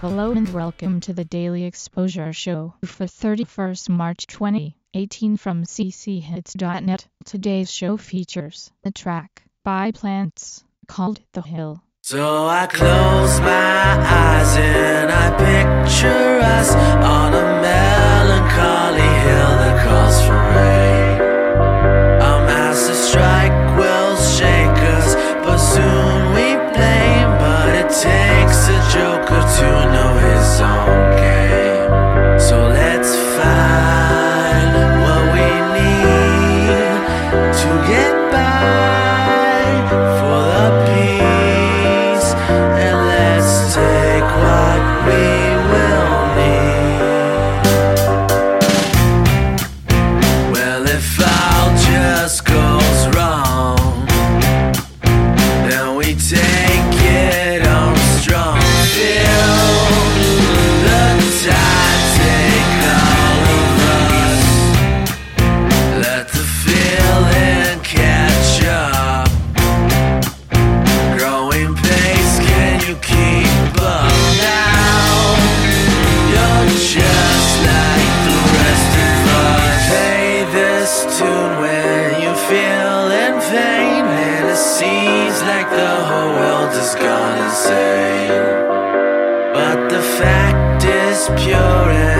Hello and welcome to the Daily Exposure Show for 31st March 2018 from cchits.net. Today's show features the track by Plants called The Hill. So I close my eyes and I picture us has gone insane. But the fact is pure,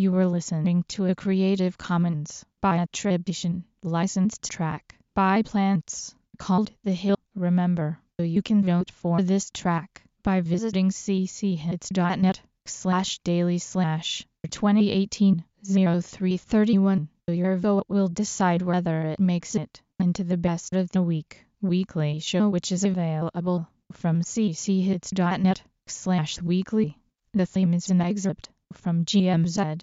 You were listening to a Creative Commons by attribution licensed track by Plants called The Hill. Remember, you can vote for this track by visiting cchits.net slash daily slash 2018 0331. Your vote will decide whether it makes it into the best of the week weekly show which is available from cchits.net slash weekly. The theme is an excerpt from GMZ